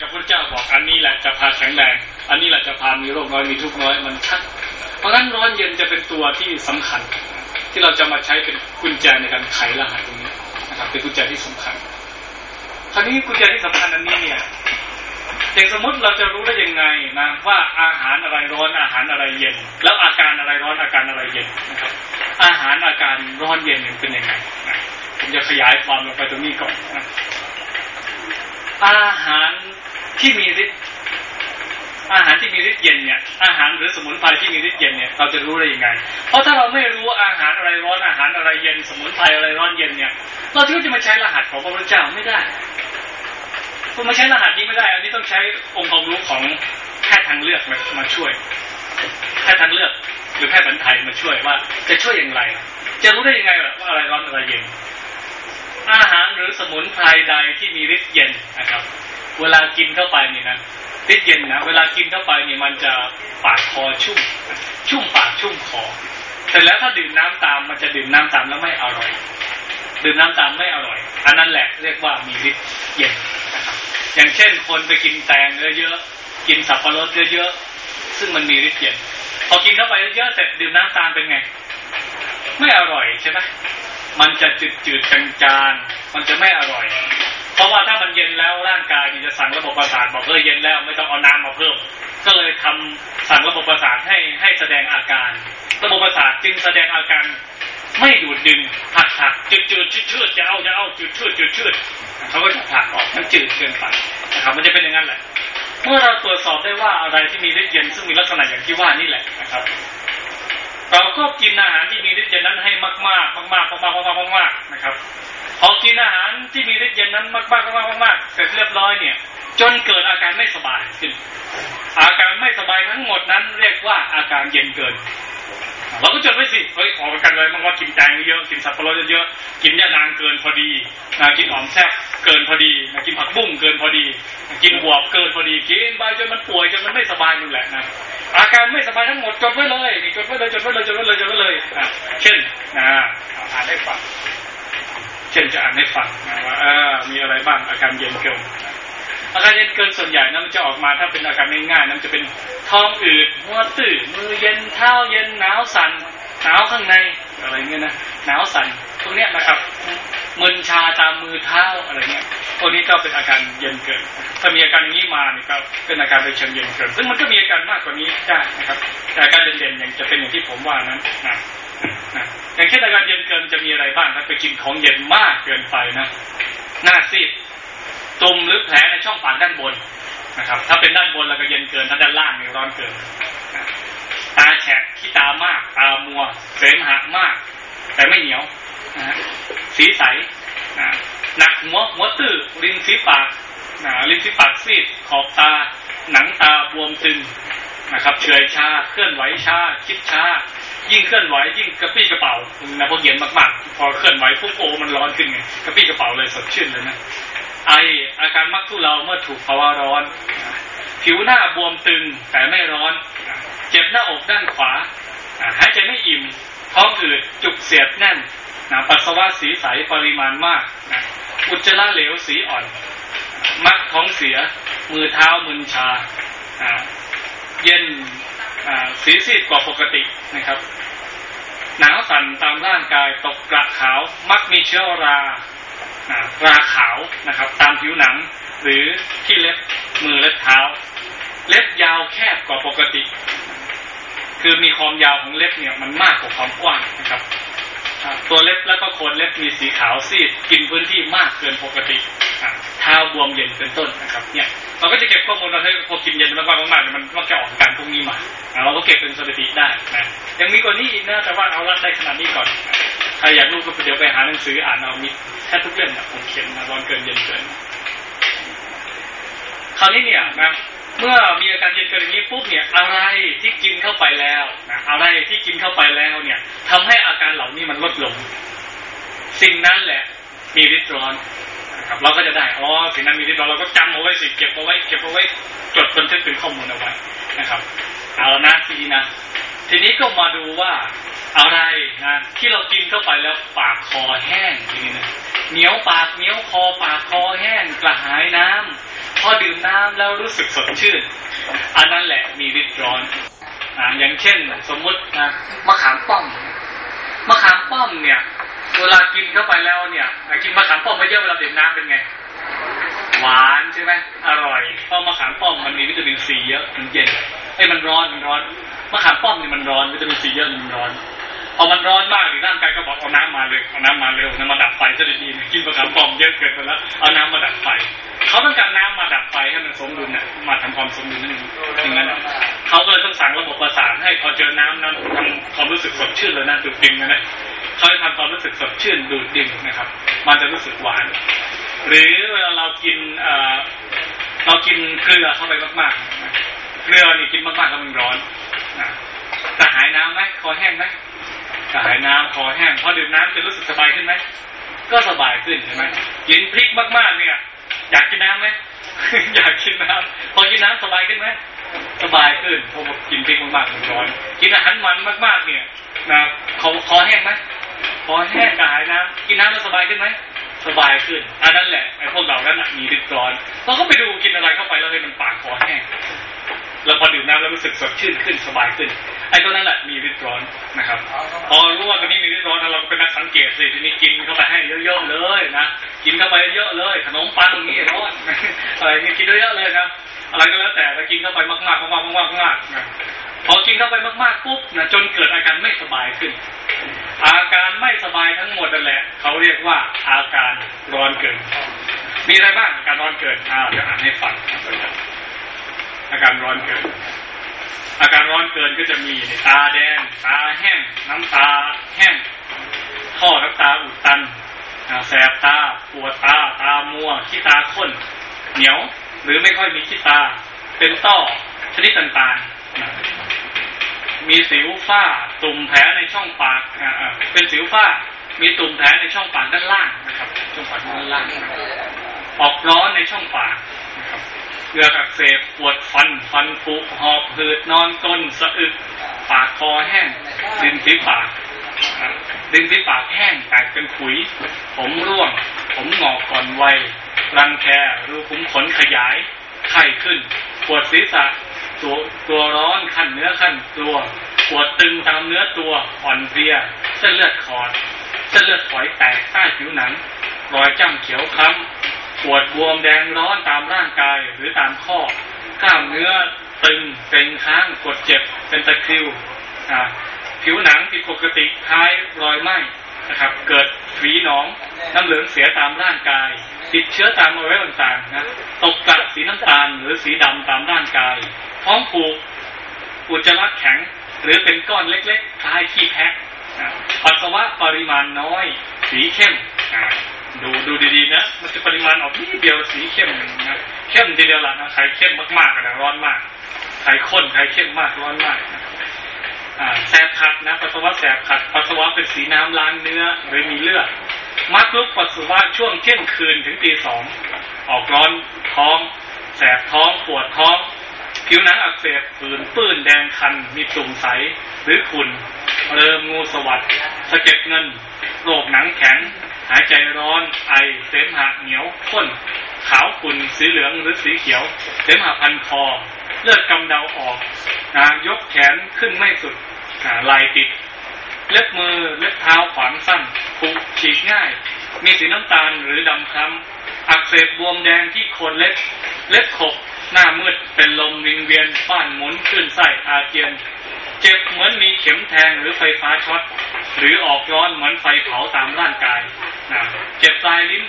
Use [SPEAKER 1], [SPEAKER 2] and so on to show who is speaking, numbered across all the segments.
[SPEAKER 1] กับพระเจ้าบอกอันนี้แหละจะพาแข็งแรง อันนี้แหละจะพามีโรคน้อยมีทุกข์น้อยมันชัด เพราะงั้นร้อนเย็นจะเป็นตัวที่สำคัญ ที่เราจะมาใช้เป็นกุญแจในการไขรหัสตรงนี้นะครับเป็นกุญแจที่สำคัญคราวนี้กุญแจที่สำคัญอันนี้เนี่ยอย่างสมมติเราจะรู้ได้ยังไงนะว่าอาหารอะไรร้อนอาหารอะไรเย็น แล้วอาการอะไรร้อนอาการอะไรเย็นนะครับ อาหารอาการร้อนเย็นเป็นยังไงผมจะขยายความลงไปตรงนี้ก่อนนะอาหาร ที่มีฤทธิ์อาหารที่มีฤทธิ์เย็นเนี่ย อาหารหรือสมุนไพรที่มีฤทธิ์เย็นเนี่ย เราจะรู้ได้ยังไง เพราะถ้าเราไม่รู้อาหารอะไรร้อนอาหารอะไรเย็น สมุนไพรอะไรร้อนเย็นเนี่ย เราจะมาใช้รหัสของพระพุทธเจ้าไม่ได้คุณมาใช้รหัสนี้ไม่ได้ อันนี้ต้องใช้องค์ความรู้ของแพทย์ทางเลือกมามาช่วย แพทย์ทางเลือก หรือแพทย์แผนไทยมาช่วยว่า จะช่วยอย่างไร จะรู้ได้ยังไงว่าอะไรร้อนอะไรเย็น อาหารหรือสมุนไพรใดที่มีฤทธิ์เย็นนะครับ เวลากินเข้าไปนี่นะฤทธิ์เย็นนะเวลากินเข้าไปนี่มันจะปากคอชุ่ม ชุ่มปากชุ่มคอแต่แล้วถ้าดื่มน้ำตามมันจะดื่มน้ำตามแล้วไม่อร่อย ดื่มน้ำตามไม่อร่อย อันนั้นแหละเรียกว่ามีฤทธิ์เย็นนะครับอย่างเช่นคนไปกินแตงเยอะๆกินสับปะรดเยอะๆซึ่งมันมีฤทธิ์เย็นพอกินเข้าไปเยอะเสร็จดื่มน้ำตามเป็นไง ไม่อร่อยใช่ไหมมันจะจืดจืดจางจางมันจะไม่อร่อย เพราะว่าถ้ามันเย็นแล้วร่างกายมันจะสั่งระบบประสาทบอกเออเย็นแล้วไม่ต้องเอาน้ำมาเพิ่ม ก็เลยทำสั่งระบบประสาทให้ให้แสดงอาการ ระบบประสาทจึงแสดงอาการไม่ดูดดึงหักหักจืดจืดชืดชืดจะเอาจะเอาจืดชืดจืดชืดเขาก็จะผลักออกมันจืดเกินไปนะครับมันจะเป็นอย่างนั้นแหละเมื่อเราตรวจสอบได้ว่าอะไรที่มีฤทธิ์เย็นซึ่งมีลักษณะอย่างที่ว่านี่แหละนะครับ เราก็กินอาหารที่มีฤทธิ์เย็นนั้นให้มากๆ มากๆมากๆมากๆมากๆนะครับ พอกินอาหารที่มีฤทธิ์เย็นนั้นมากๆมากๆมากๆเสร็จเรียบร้อยเนี่ย จนเกิดอาการไม่สบายขึ้นอาการไม่สบายทั้งหมดนั้น เรียกว่าอาการเย็นเกินเราก็จดไว้สิเฮ้ยออกกันเลยมันว่ากินแตงเยอะกินสับปะรดเยอะกินยานางเกินพอดีนะกินหอมแซ่บเกินพอดีนะกินผักบุ้งเกินพอดีนะกินบวบเกินพอดีกินไปจนมันป่วยจนมันไม่สบายนั่นแหละนะอาการไม่สบายทั้งหมดจดไว้เลยนี่จดไว้เลยจดไว้เลยจดไว้เลยจดไว้เลยเช่นนะอ่านให้ฟัง ช่นจะอ่านให้ฟังนะว่ามีอะไรบ้างอาการเย็นเกินอาการเย็นเกินส่วนใหญ่นะมันจะออกมาถ้าเป็นอาการง่ายๆนะมันจะเป็นท้องอืดหัวตื้อมือเย็นเท้าเย็นหนาวสั่นหนาวข้างในอะไรเงี้ยนะหนาวสั่นพวกเนี้ยนะครับมึนชาตามมือเท้าอะไรเงี้ยพวกนี้ก็เป็นอาการเย็นเกิน ถ้ามีอาการอย่างนี้มาเนี่ยก็เป็นอาการไปเชิงเย็นเกิน ซึ่งมันก็มีอาการมากกว่านี้ได้นะครับ แต่อาการเด่นๆอย่างจะเป็นอย่างที่ผมว่านั้นนะ อย่างเช่นอาการเย็นเกินจะมีอะไรบ้างครับไปกินของเย็นมากเกินไปนะหน้าซีดตุ่มหรือแผลในช่องปากด้านบนนะครับ ถ้าเป็นด้านบนเราก็เย็นเกินถ้าด้านล่างเนี่ยร้อนเกินตาแฉะขี้ตามากตามัวเสมหะมาก แต่ไม่เหนียวนะสีใสหนักหัวหัวตื้อริมฝีปากนะริมฝีปากซีดขอบตา หนังตาบวมตึงนะครับ เฉยชา เคลื่อนไหวชา คิดชา ยิ่งเคลื่อนไหวยิ่งกระปี้กระเป๋านะพอเย็นมากๆ พอเคลื่อนไหวปุ๊บโอมันร้อนขึ้นไงกระปี้กระเป๋าเลยสดชื่นเลยนะไออาการมักทุเลาเมื่อถูกภาวะร้อน ผิวหน้าบวมตึงแต่ไม่ร้อน เจ็บหน้าอกด้านขวาหายใจไม่อิ่มท้องอืดจุกเสียดแน่นนะปัสสาวะสีใสปริมาณมากนะอุจจาระเหลวสีอ่อน มักท้องเสีย มือเท้ามึนชา เย็นสีซีดกว่าปกตินะครับ หนาวสั่นตามร่างกายตกกระขาวมักมีเชื้อราราขาวนะครับ ตามผิวหนัง หรือที่เล็บมือและเท้า เล็บยาวแคบกว่าปกติ คือมีความยาวของเล็บเนี่ยมันมากกว่าความกว้างนะครับ ตัวเล็บแล้วก็โคนเล็บมีสีขาวซีดกินพื้นที่มากเกินปกติเท้าบวมเย็นเป็นต้นนะครับ เนี่ยเราก็จะเก็บข้อมูลเราให้พอกินเย็นมากๆมากๆมันมักจะออกการพวกนี้มาเราก็เก็บเป็นสถิติได้นะยังมีกว่านี้อีกนะแต่ว่าเอาละได้ขนาดนี้ก่อนใครอยากรู้ก็เดี๋ยวไปหาหนังสืออ่านเอามีแค่ทุกเล่มนะผมเขียนมาร้อนเกินเย็นเกินคราวนี้เนี่ยนะ เมื่อมีอาการเย็นเกินอย่างนี้ปุ๊บเนี่ยอะไรที่กินเข้าไปแล้วนะอะไรที่กินเข้าไปแล้วเนี่ยทำให้อาการเหล่านี้มันลดลง สิ่งนั้นแหละ มีฤทธิ์ร้อนนะครับเราก็จะได้อ๋อสิ่งนั้นมีฤทธิ์ร้อนเราก็จำเอาไว้สิเก็บเอาไว้ เก็บเอาไว้จดบันทึกเป็นข้อมูลเอาไว้นะครับ เอาละนะทีนี้นะทีนี้ก็มาดูว่าอะไรนะที่เรากินเข้าไปแล้วปากคอแห้งทีนี้นะเหนียวปากเหนียวคอปากคอแห้งกระหายน้ำพ ออดื่มน้ำแล้วรู้สึกสดชื่น อันนั้นแหละมีฤทธิ์ร้อนอ่าอย่างเช่น สมมุตินะมะขามป้อมมะขามป้อมเนี่ยเวลากินเข้าไปแล้วเนี่ยกินมะขามป้อมมาเยอะเวลาดื่มน้ำเป็นไง หวานใช่ไหมอร่อยเพราะมะขามป้อมมันมีวิตามินซีเยอะมันเย็นไอ้มันร้อนมันร้อนมะขามป้อมนี่มันร้อนวิตามินซีเยอะมันร้อน พอมันร้อนมากหรือร่างกายก็บอกเอาน้ำมาเลยเอาน้ำมาเร็วน้ำมาดับไฟจะได้ดีกินมะขามป้อมเยอะเกินไปแล้วเอาน้ำมาดับไฟเขาต้องการน้ำมาดับไฟให้มันสมดุลน่ะมาทำความสมดุลนั่นเองอย่างนั้นเขาก็เลยต้องสั่งระบบประสานให้พอเจอน้ำนั้นทำความรู้สึกสดชื่นเลยนะดูดดิ่งนะนะเขาจะทำความรู้สึกสดชื่นดูดดิ่งนะครับ มันจะรู้สึกหวาน หรือเวลาเรากินเอ่อเรากินเกลือเข้าไปมากๆเกลือนี่กินมากๆแล้วมันร้อนนะกระหายน้ำไหมคอแห้งไหม กระหายน้ำคอแห้งพอดื่มน้ำจะรู้สึกสบายขึ้นไหมก็สบายขึ้นใช่ไหมกินพริกมากๆเนี่ย อยากกินน้ำไหมอยากกินน้ำพอกินน้ำสบายขึ้นไหมสบายขึ้นเพราะว่ากินพริกมากๆมันร้อนกินอาหารมันมากๆเนี่ยนะคอคอแห้งไหมคอแห้งกระหายน้ำกินน้ำแล้วสบายขึ้นไหมสบายขึ้นอันนั้นแหละไอ้พวกเรานั้นมีฤทธิ์ร้อนเราก็ไปดูกินอะไรเข้าไปแล้วให้มันปากคอแห้ง แล้วพอดื่มน้ำแล้วรู้สึกสดชื่นขึ้นสบายขึ้น ไอ้ตัวนั้นแหละมีฤทธิ์ร้อนนะครับ พอรู้ว่าตัวนี้มีฤทธิ์ร้อนเราก็เป็นนักสังเกตสิทีนี้กินเข้าไปให้เยอะๆเลยนะกินเข้าไปเยอะเลย ขนมปังนี่ร้อนอะไรนี่กินเยอะๆเลยนะอะไรก็แล้วแต่ถ้ากินเข้าไปมากๆมากๆมากๆมากๆมากๆนะพอกินเข้าไปมากๆปุ๊บนะจนเกิดอาการไม่สบายขึ้น อาการไม่สบายทั้งหมดนั่นแหละเขาเรียกว่าอาการร้อนเกินมีอะไรบ้างอาการร้อนเกินอ่าเดี๋ยวอ่านให้ฟัง อาการร้อนเกิน อาการร้อนเกินก็จะมีตาแดง ตาแห้ง น้ำตาแห้งข้อน้ำตาอุดตันแสบตาปวดตา ตามัวขี้ตาข้น เหนียว หรือไม่ค่อยมีขี้ตา เป็นต้อชนิดต่างๆ มีสิวฝ้า ตุ่มแผลในช่องปากเป็นสิวฝ้า มีตุ่มแผลในช่องปากด้านล่างนะครับ ช่องปากด้านล่าง ออกร้อนในช่องปาก เกลืออักเสบปวดฟันฟันผุหอบหืดนอนก้นสะอึกปากคอแห้งดินที่ปากดินที่ปากแห้งแตกเป็นขุย ผมร่วง ผมงอกก่อนวัยรังแครูขุมขนขยาย ไข้ขึ้น ปวดศีรษะ ตัวตัวร้อนขั้นเนื้อขั้นตัว ปวดตึงตามเนื้อตัวอ่อนเพลียเส้นเลือดขอดเส้นเลือดฝอยแตกใต้ผิวหนัง รอยจ้ำเขียวคล้ำ ปวดบวมแดงร้อนตามร่างกายหรือตามข้อกล้ามเนื้อตึงเป็นค้างกดเจ็บเป็นตะคริวผิวหนังผิดปกติคล้ายรอยไหม้นะครับ เกิดฝีหนองน้ำเหลืองเสียตามร่างกาย ติดเชื้อตามอวัยวะต่างๆนะตกกระสีน้ำตาลหรือสีดำตามร่างกาย ท้องผูกอุจจาระแข็ง หรือเป็นก้อนเล็กๆ คล้ายขี้แพะปัสสาวะปริมาณน้อย สีเข้ม ดูดูดีๆนะ มันจะปริมาณออกนิดเดียวสีเข้มนะเข้มทีเดียวละนะใครเข้มมากๆนะร้อนมากใครข้นใครเข้มมากร้อนมากแสบขัดนะปัสสาวะแสบขัดปัสสาวะเป็นสีน้ำล้างเนื้อหรือมีเลือดมักลุกปัสสาวะช่วงเที่ยงคืนถึงตีสองออกร้อนท้อง แสบท้องปวดท้อง ผิวหนังอักเสบปืนปื้นแดงคัน มีตุ่มใสหรือขุ่นเริ่มงูสวัสดสะเก็ดเงินโรคหนังแข็ง หายใจร้อนไอเสมหะเหนียวข้น ขาวขุ่นสีเหลืองหรือสีเขียว เสมหะพันคอ เลือดกำเดาออกยกแขนขึ้นไม่สุดไหลติด เล็บมือเล็บเท้าขวางสั้นปุฉีกง่าย มีสีน้ำตาลหรือดำคล้ำอักเสบบวมแดงที่โคนเล็บ เล็บขบหน้ามืดเป็นลมวิงเวียนบ้านหมุนขึ้นไส้อาเจียน เจ็บเหมือนมีเข็มแทงหรือไฟฟ้าช็อตหรือออกร้อนเหมือนไฟเผาตามร่างกายนะเจ็บปลายลิ้น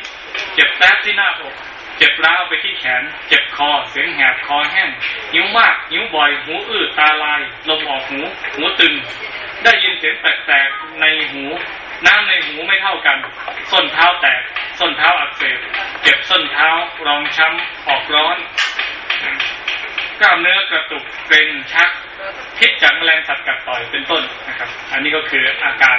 [SPEAKER 1] เจ็บแป๊บที่หน้าอกเจ็บร้าวไปที่แขน เจ็บคอ เสียงแหบคอแห้งหิวมากหิวบ่อย หูอื้อ ตาลาย ลมออกหู หูตึง ได้ยินเสียงแปลกๆในหู น้ำในหูไม่เท่ากัน ส้นเท้าแตก ส้นเท้าอักเสบ เจ็บส้นเท้า รองช้ำ ออกร้อน กล้ามเนื้อกระตุกเกร็งชัก พิษจากแมลงสัตว์กัดต่อยเป็นต้นนะครับ อันนี้ก็คืออาการ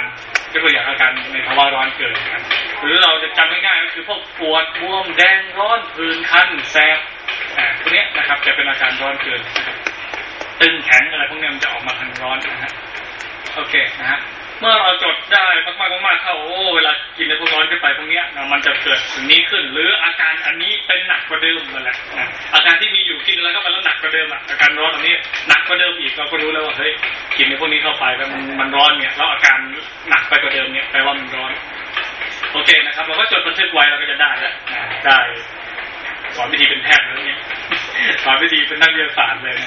[SPEAKER 1] ยกตัวอย่างอาการในภาวะร้อนเกิดนะครับหรือเราจะจำง่ายๆก็คือพวกปวดบวมแดงร้อนผื่นคันแสบพวกนี้นะครับ จะเป็นอาการร้อนเกินนะครับตึงแข็งอะไรพวกนี้มันจะออกมาทางร้อนนะฮะโอเคนะฮะ เมื่อเราจดได้มากๆมากๆเข้าโอ้เวลากินในพวกร้อนขึ้นไปพวกนี้มันจะเกิดสิ่งนี้ขึ้น หรืออาการอันนี้เป็นหนักกว่าเดิมนั่นแหละอาการที่มีอยู่กินแล้วก็มันแล้วหนักกว่าเดิมอะอาการร้อนอันนี้หนักกว่าเดิมอีกเราก็รู้แล้วว่าเฮ้ยกินในพวกนี้เข้าไปแล้วมันมันร้อนเนี่ยแล้วอาการหนักไปกว่าเดิมเนี่ยแปลว่ามันร้อน โอเคนะครับ เราก็จดบันทึกไว้เราก็จะได้แล้วได้ อนวิธีเป็นแพทย์แล้วเนี่ยสอนวิธีเป็นนักวิทยาศาสตร์เลย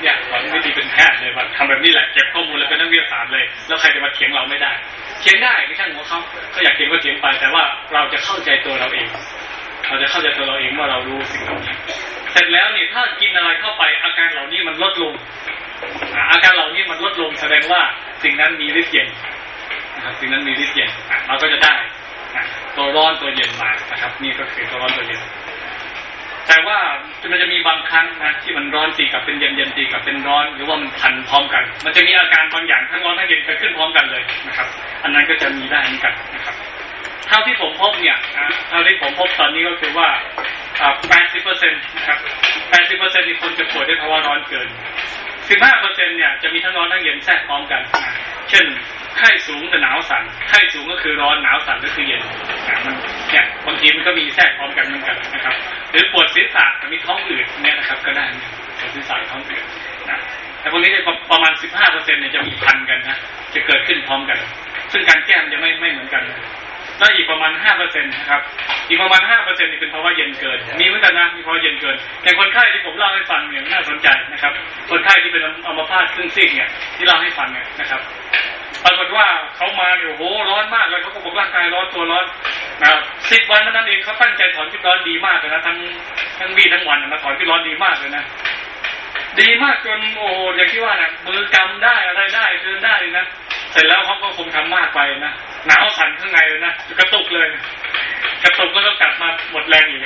[SPEAKER 1] เนี่ยสอนวิธีเป็นแพทย์เลยว่าทำแบบนี้แหละเก็บข้อมูลแล้วเป็นนักวิทยาศาสตร์เลย แล้วใครจะมาเถียงเราไม่ได้เถียงได้ไม่ใช่หัวเขาเขาอยากเถียงก็เถียงไป แต่ว่าเราจะเข้าใจตัวเราเองเราจะเข้าใจตัวเราเองว่าเรารู้สิ่งเหล่านี้เสร็จแล้วเนี่ยถ้ากินอะไรเข้าไปอาการเหล่านี้มันลดลง อาการเหล่านี้มันลดลงแสดงว่าสิ่งนั้นมีฤทธิ์เย็นนะครับสิ่งนั้นมีฤทธิ์เย็นเราก็จะได้ตัวร้อนตัวเย็นมานะครับ นี่ก็คือตัวร้อนตัวเย็น แต่ว่ามันจะมีบางครั้งนะที่มันร้อนตีกับเป็นเย็นเย็นตีกับเป็นร้อน หรือว่ามันพันพร้อมกัน มันจะมีอาการบางอย่างทั้งร้อนทั้งเย็นเกิดขึ้นพร้อมกันเลยนะครับ อันนั้นก็จะมีได้เหมือนกันนะครับเท่าที่ผมพบเนี่ยเท่าที่ผมพบตอนนี้ก็คือว่า 80เปอร์เซ็นต์นะครับ 80เปอร์เซ็นต์นี่คนจะป่วยด้วยภาวะร้อนเกิน 15เปอร์เซ็นต์เนี่ยจะมีทั้งร้อนทั้งเย็นแทรกพร้อมกัน เช่นไข้สูงแต่หนาวสั่น ไข้สูงก็คือร้อนหนาวสั่นก็คือเย็นมันเนี่ยบางทีมันก็มีแทรกพร้อมกันเหมือนกันนะครับ หรือปวดศีรษะแต่มีท้องอืดเนี่ยนะครับ ก็ได้ปวดศีรษะท้องอืดนะแต่พวกนี้จะประมาณ 15เปอร์เซ็นต์เนี่ยจะมีพันกันนะจะเกิดขึ้นพร้อมกัน ซึ่งการแก้มจะไม่ไม่เหมือนกัน แล้วอีกประมาณ5เปอร์เซ็นต์นะครับ อีกประมาณ5เปอร์เซ็นต์นี่เป็นภาวะเย็นเกิน มีเหมือนกันนะ มีภาวะเย็นเกิน อย่างคนไข้ที่ผมเล่าให้ฟังเนี่ยน่าสนใจนะครับ คนไข้ที่เป็นอัมพาตครึ่งซีกเนี่ยที่เล่าให้ฟังเนี่ยนะครับ ปรากฏว่าเขามาเนี่ยโอ้โหร้อนมากเลยเขาก็บอกร่างกายร้อนตัวร้อนนะครับสิบวันนั้นเองเขาตั้งใจถอนพิษร้อนดีมากเลยนะทั้งทั้งวีทั้งวันนะถอนพิษร้อนดีมากเลยนะ ดีมากจนโอ้อย่างที่ว่านะมือกำได้อะไรได้เดินได้นะเสร็จแล้วเขาก็คงทำมากไปนะหนาวสั่นข้างในเลยนะกระตุกเลยกระตุกแล้วก็กลับมาหมดแรงอีก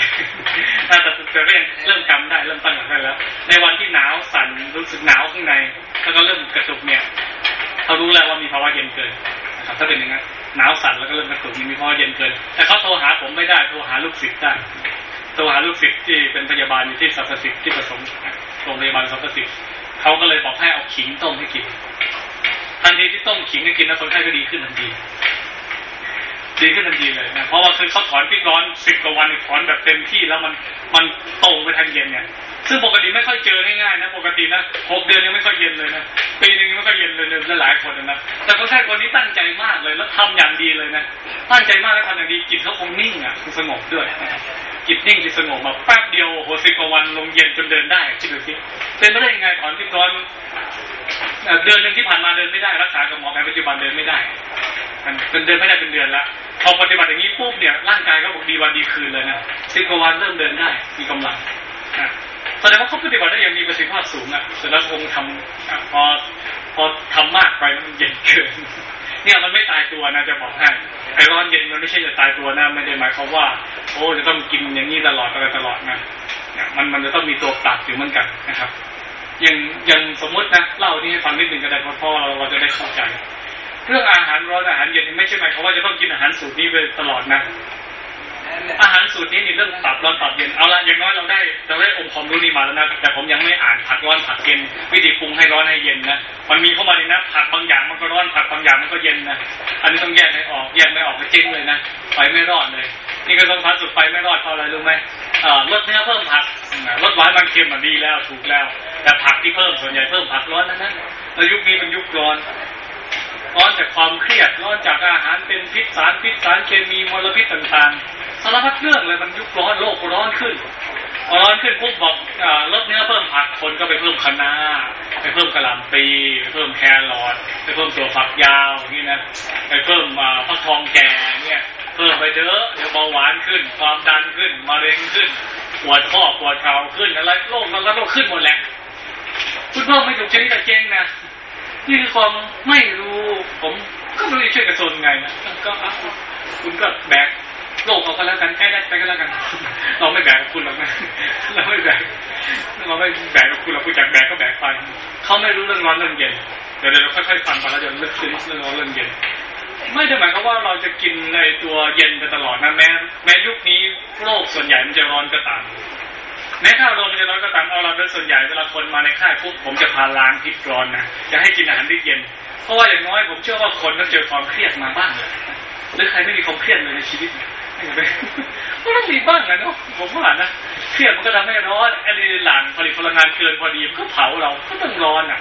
[SPEAKER 1] แต่แต่ก็ยังเริ่มกำได้เริ่มตั้งหลักได้แล้ว ในวันที่หนาวสั่นรู้สึกหนาวข้างในแล้วก็เริ่มกระตุกเนี่ยเขารู้แล้วว่ามีภาวะเย็นเกินนะครับถ้าเป็นอย่างนั้นหนาวสั่นแล้วก็เริ่มกระตุกมีภาวะเย็นเกิน แต่เขาโทรหาผมไม่ได้โทรหาลูกศิษย์ได้โทรหาลูกศิษย์ที่เป็นพยาบาลอยู่ที่สัพสิทธิ์ที่ประสงค์ โรงพยาบาลสัพสิทธิ์เขาก็เลยบอกให้เอาขิงต้มให้กิน ทันทีที่ต้มขิงให้กินแล้วคนไข้ก็ดีขึ้นทันที ดีขึ้นทันทีเลยนะเพราะว่าคือเขาถอนพิษร้อนสิบกว่าวันถอนแบบเต็มที่แล้วมันมันตรงไปทางเย็นเนี่ยซึ่งปกติไม่ค่อยเจอง่ายๆนะ ปกตินะหกเดือนยังไม่ค่อยเย็นเลยนะปีนึงไม่ค่อยเย็นเลยเลยหลายคนนะแต่คนไข้คนนี้ตั้งใจมากเลยแล้วทำอย่างดีเลยนะตั้งใจมากแล้วทำอย่างดีจิตเขาคงนิ่งอะสงบด้วย จิตนิ่งจิตสงบมาแป๊บเดียวโหสิบกว่าวันลงเย็นจนเดินได้คิดดูสิเป็นไม่ได้ยังไงถอนพิษร้อนเดือนหนึ่งที่ผ่านมาเดินไม่ได้รักษากับหมอแผนปัจจุบันเดินไม่ได้เป็นเดินไม่ได้เป็นเดือนละพอปฏิบัติอย่างนี้ปุ๊บเนี่ยร่างกายก็บอกดีวันดีคืนเลยนะสิบกว่าวันเริ่มเดินได้มีกำลังแสดงว่าเขาปฏิบัติได้อย่างมีประสิทธิภาพสูงอะเสร็จแล้วคงทำพอพอทำมากไปมันเย็นเกิน เนี่ยมันไม่ตายตัวนะจะบอกให้ไอร้อนเย็นมันไม่ใช่จะตายตัวนะไม่ได้หมายความว่า โอ้จะต้องกินอย่างนี้ตลอดอะไรตลอดนะมันมันจะต้องมีตัวตัดอยู่เหมือนกันนะครับอย่างอย่างสมมตินะเล่านี่ให้ฟังนิดหนึ่งก็ได้เพราะพ่อเราจะได้เข้าใจ เรื่องอาหารร้อนอาหารเย็นไม่ใช่หมายความว่าจะต้องกินอาหารสูตรนี้ไปตลอดนะ อาหารสูตรนี้นี่เรื่องปรับร้อนปรับเย็นเอาละอย่างน้อยเราได้เราได้องค์ความรู้นี้มาแล้วนะแต่ผมยังไม่อ่านผักร้อนผักเย็นวิธีปรุงให้ร้อนให้เย็นนะมันมีเข้ามาในนะผักบางอย่างมันก็ร้อนผักบางอย่างมันก็เย็นนะอันนี้ต้องแยกให้ออกแยกไม่ออกก็เจ๊งเลยนะไฟไม่รอดเลย นี่ก็ต้องพัดสุดไฟไม่รอดเพราะอะไรรู้ไหมลดเนื้อเพิ่มผักลดหวานมันเค็มมันดีแล้วถูกแล้ว แต่ผักที่เพิ่มส่วนใหญ่เพิ่มผักร้อนนั้นนะแล้วยุคนี้เป็นยุคร้อน ร้อนจากความเครียดร้อนจากอาหารเป็นพิษสารพิษสารเคมีมลพิษต่างๆสารพัดเรื่องเลยมันยุคร้อนโลกร้อนขึ้นพอร้อนขึ้นปุ๊บบอกลดเนื้อเพิ่มผักคนก็ไปเพิ่มคะน้าไปเพิ่มกระหล่ำปีไปเพิ่มแครอทไปเพิ่มตัวฝักยาวนี่นะไปเพิ่มฟักทองแก่เนี่ยเพิ่มไปเยอะเดี๋ยวเบาหวานขึ้น ความดันขึ้นมะเร็งขึ้นปวดข้อปวดเข่าขึ้นอะไรโรคนั้นก็ขึ้นหมดแหละคุณพ่อไม่ถูกชนิดเจ๊งนะ นี่คือความไม่รู้ ผมก็ไม่รู้จะช่วยกระทรวงไงนะก็คุณก็แบกโลกเอาก็แล้วกันแค่ได้ไปก็แล้วกัน เราไม่แบกคุณหรอกนะเราไม่แบกเราไม่แบกคุณเราคุณอยากแบกก็แบกไปเขาไม่รู้เรื่องร้อนเรื่องเย็นเดี๋ยวเราค่อยๆฟังไปแล้วจะลึกซึ้งเรื่องร้อนเรื่องเย็นไม่ได้หมายความว่าเราจะกินในตัวเย็นไปตลอดนะแม้แม้ยุคนี้โลกส่วนใหญ่มันจะร้อนก็ตาม แม้ถ้าลมจะร้อนก็ตามเอาเราเป็นส่วนใหญ่เวลาคนมาในค่ายปุ๊บผมจะพาล้างพิษร้อนนะจะให้กินอาหารที่เย็น เพราะว่าอย่างน้อยผมเชื่อว่าคนต้องเจอความเครียดมาบ้างเลยหรือใครไม่มีความเครียดเลยในชีวิตก็ต้องมีบ้างนะเนาะผมว่านะเครียดมันก็ทำให้ร้อนอะดรีนาลีนผลิตพลังงานเกินพอดีก็เผาเราก็ต้องร้อนอะ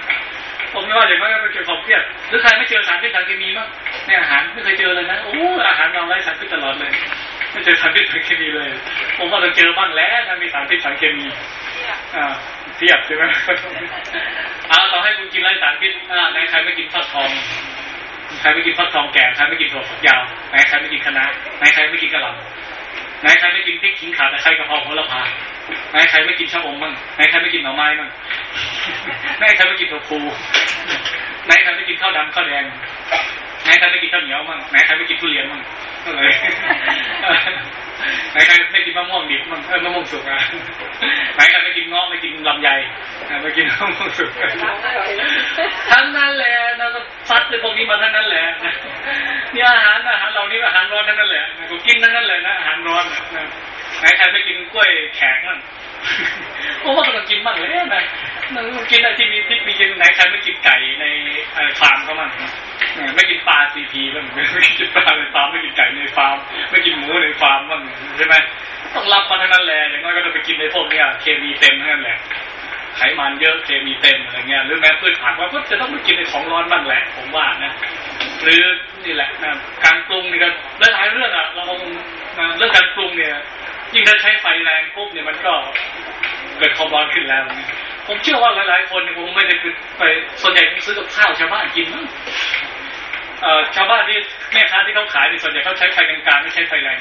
[SPEAKER 1] ผมว่าอย่างน้อยก็เจอความเครียดหรือใครไม่เจอสารพิษสารเคมีมั้งในอาหารไม่เคยเจอเลยนะโอ้อาหารเราไร้สารพิษตลอดเลยไม่เจอสารพิษสารเคมีเลย ผมว่าเราเจอบ้างแล้วถ้ามีสารพิษสารเคมีอ่าเทียบใช่ไหมเอาต่อให้คุณกินไรสารพิษอ่าไหนใครไม่กินฟักทองใครไม่กินฟักทองแก่ใครไม่กินถั่วฝักยาวไหนใครไม่กินคะน้าไหนใครไม่กินกระหล่ำ ไหนใครไม่กินพริกขิงขาแต่ใครกระเพราโหระพาไหนใครไม่กินชะอมมั่งไหนใครไม่กินหน่อไม้มั่งไหนใครไม่กินถั่วพูไหนใครไม่กินข้าวดำข้าวแดง ไหนใครไม่กินข้าวเหนียวมั่งไหนใครไม่กินทุเรียนมั่งก็เลยไหนใครไม่กินมะม่วงดิบมั่งเออมะม่วงสุกอะไหนใครไม่กินเงาะไม่กินลำไยไม่กินมะม่วงสุกทั้งนั้นแหละเราก็ซัดในพวกนี้มาทั้งนั้นแหละนี่อาหารอาหารเรานี่อาหารร้อนทั้งนั้นแหละกูกินทั้งนั้นเลยนะอาหารร้อนไหนใครไม่กินกล้วยแขกมั่ง เพราะว่ากำลังกินบ้างเลยนะมันกินอะไรที่มีพิษมีเย็นไหนใครไม่กินไก่ในฟาร์มก็มั่งไม่กินปลาซีพีบ้างไม่กินปลาในฟาร์มไม่กินไก่ในฟาร์มไม่กินหมูในฟาร์มบ้างใช่ไหมต้องรับมาทั้งนั้นแหละอย่างน้อยก็ต้องไปกินในพวกเนี้ยเคมีเต็มทั้งนั้นแหละ ไขมันเยอะเคมีเต็มอะไรเงี้ยหรือแม้พืชผักว่าก็จะต้องไปกินในของร้อนบ้างแหละผมว่านะหรือนี่แหละนะการปรุงนี่ก็หลายเรื่องอะเราเรื่องการปรุงเนี่ยยิ่งถ้าใช้ไฟแรงปุ๊บเนี่ยมันก็เกิดความร้อนขึ้นแล้วผมเชื่อว่าหลายๆคนคงไม่ได้ไปส่วนใหญ่ซื้อกับข้าวชาวบ้านกินมั้งชาวบ้านที่แม่ค้าที่เขาขายส่วนใหญ่เขาใช้ไฟกลางๆไม่ใช้ไฟแรง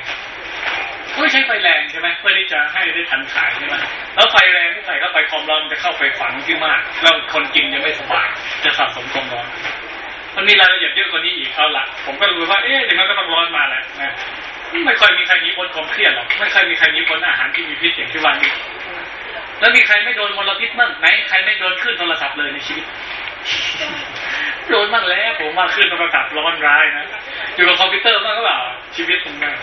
[SPEAKER 1] ไม่ใช้ไฟแรงใช่ไหมเพื่อที่จะให้ได้ทันขายใช่ไหมแล้วไฟแรงที่ใส่เข้าไปความร้อนจะเข้าไปฝังที่มาก แล้วคนกินจะไม่สบายจะสะสมความร้อนมันมีรายละเอียดเยอะกว่านี้อีกเอาละผมก็รู้ว่าเอ๊ะอย่างนั้นก็ต้องร้อนมาแหละนะไม่ค่อยมีใครหนีพ้นความเครียดหรอกไม่ค่อยมีใครหนีพ้นอาหารที่มีพิษอย่างที่ว่านี้แล้วมีใครไม่โดนมลพิษบ้างไหนใครไม่โดนขึ้นโทรศัพท์เลยในชีวิตโดนบ้างแล้วผมมาขึ้นโทรศัพท์ร้อนร้ายนะ อยู่กับคอมพิวเตอร์บ้างก็เปล่าชีวิตผมนะ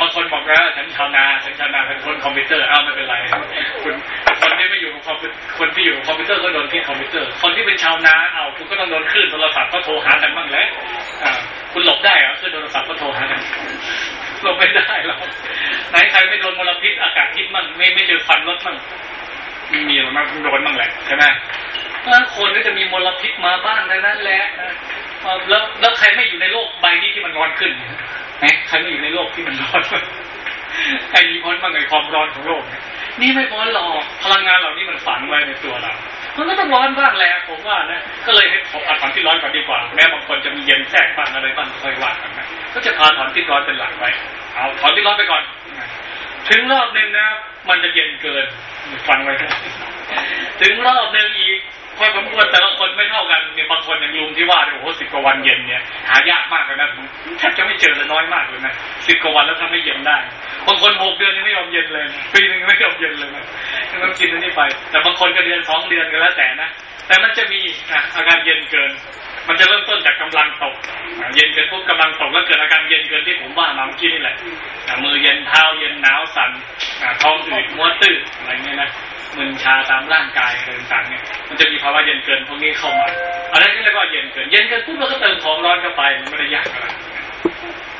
[SPEAKER 1] บางคนบอกว่าฉันชาวนาฉันชาวนาเป็นคนคอมพิวเตอร์อ้าวไม่เป็นไรคุณคนที่ไม่อยู่กับคอมพิวคนที่อยู่คอมพิวเตอร์ก็โดนที่คอมพิวเตอร์ คนที่เป็นชาวนาเอาคุณก็ต้องโดนขึ้นโทรศัพท์ก็โทรหากันบ้างแล้วคุณหลบได้เหรอขึ้นโทรศัพท์ก็โทรหากันหลบไม่ได้หรอกไหนใครไม่โดนมลพิษอากาศพิษมั่งไม่ไม่เจอควันรถมั่งมีหรือไม่โดนบ้างแหละใช่ไหม คนก็จะมีมลพิษมาบ้างดังนั้นแหละแล้วแล้วใครไม่อยู่ในโลกใบนี้ที่มันร้อนขึ้นไหมใครไม่อยู่ในโลกที่มันร้อนใครมีพ้นบ้างในความร้อนของโลก นี่ไม่พ้นหรอกพลังงานเหล่านี้มันฝังไว้ในตัวเรามันก็ต้องร้อนบ้างแหละผมว่านะก็เลยให้ผมอัดถอนที่ร้อนก่อนดีกว่า แม้บางคนจะมีเย็นแทรกบ้างอะไรบ้างค่อยว่ากันนะก็จะพาถอนที่ร้อนเป็นหลักไว้ เอาถอนที่ร้อนไปก่อน ถึงรอบหนึ่งนะมันจะเย็นเกินฟังไว้ถึงรอบหนึ่งอีก พอสมควรแต่ละคนไม่เท่ากันเนี่ยบางคนอย่างลุงที่ว่าโอ้โหสิบกว่าวันเย็นเนี่ยหายากมากเลยนะแทบจะไม่เจอเลยน้อยมากเลยนะสิบกว่าวันแล้วทำให้เย็นได้บางคนหกเดือนยังไม่ยอมเย็นเลย ปีนึงไม่ยอมเย็นเลยนะต้องกินอันนี้ไป แต่บางคนก็เดือนสองเดือนก็แล้วแต่นะแต่มันจะมีนะอาการเย็นเกิน มันจะเริ่มต้นจากกำลังตก เย็นเกินพวกกำลังตกแล้วเกิดอาการเย็นเกินที่ผมว่ามาเมื่อกี้นี่แหละมือเย็นเท้าเย็นหนาวสั่นท้องอืดมัวตื้ออะไรเงี้ยนะ มึนชาตามร่างกายอะไรต่างๆเนี่ยมันจะมีภาวะเย็นเกินพวกนี้เข้ามาอันนั้นเรียกว่าเย็นเกิน เย็นเกินปุ๊บเราก็เติมของร้อนเข้าไปมันไม่ได้ยากอะไร